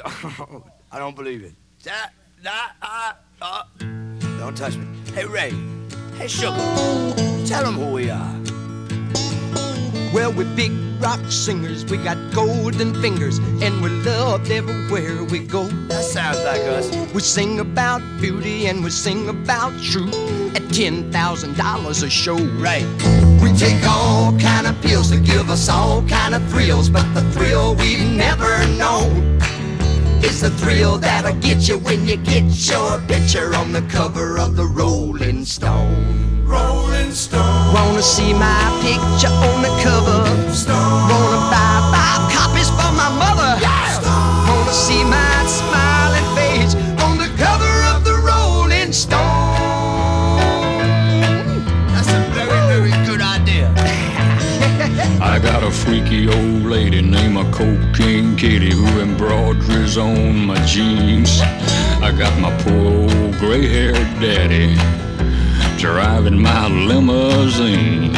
I don't believe it. That, that, uh, uh. Don't touch me. Hey, Ray. Hey, Sugar. Tell them who we are. Well, we're big rock singers, we got golden fingers, and we're loved everywhere we go. That sounds like us. We sing about beauty and we sing about truth at $10,000 a show. Right. We take all kind of pills to give us all kind of thrills, but the thrill we've never known is the thrill that'll get you when you get your picture on the cover of the Rolling Stone. Rolling Stone. Wanna see my picture on the cover? I got a freaky old lady named a Cocaine Katy who embroiders on my jeans. I got my poor old gray haired daddy driving my limousine.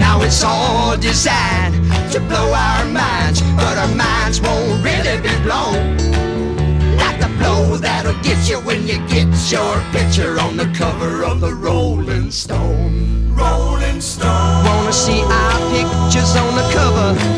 Now it's all designed to blow our minds, but our minds won't really be blown. Like the blow that'll get you when you get your picture on the cover of the Rolling Stone. Rolling Stone. Wanna see our pictures on the cover?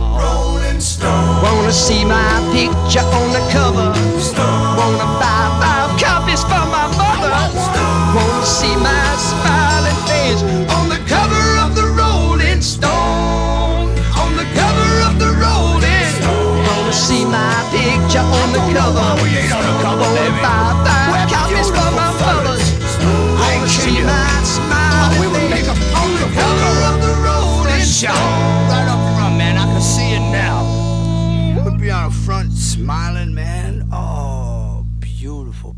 see my picture on the cover. Wanna buy five copies for my mother. Wanna see my smiling face on the cover of the Rolling Stone. On the cover of the Rolling Stone. Wanna see my picture on the cover. Wanna buy island, man. Oh, beautiful,